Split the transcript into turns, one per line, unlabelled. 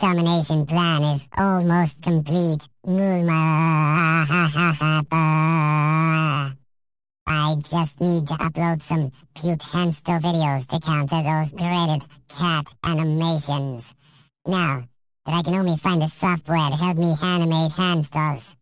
domination plan is almost complete. I just need to upload some cute handstill videos to counter those dreaded cat animations. Now, that I can only find the software to help me animate hamsters.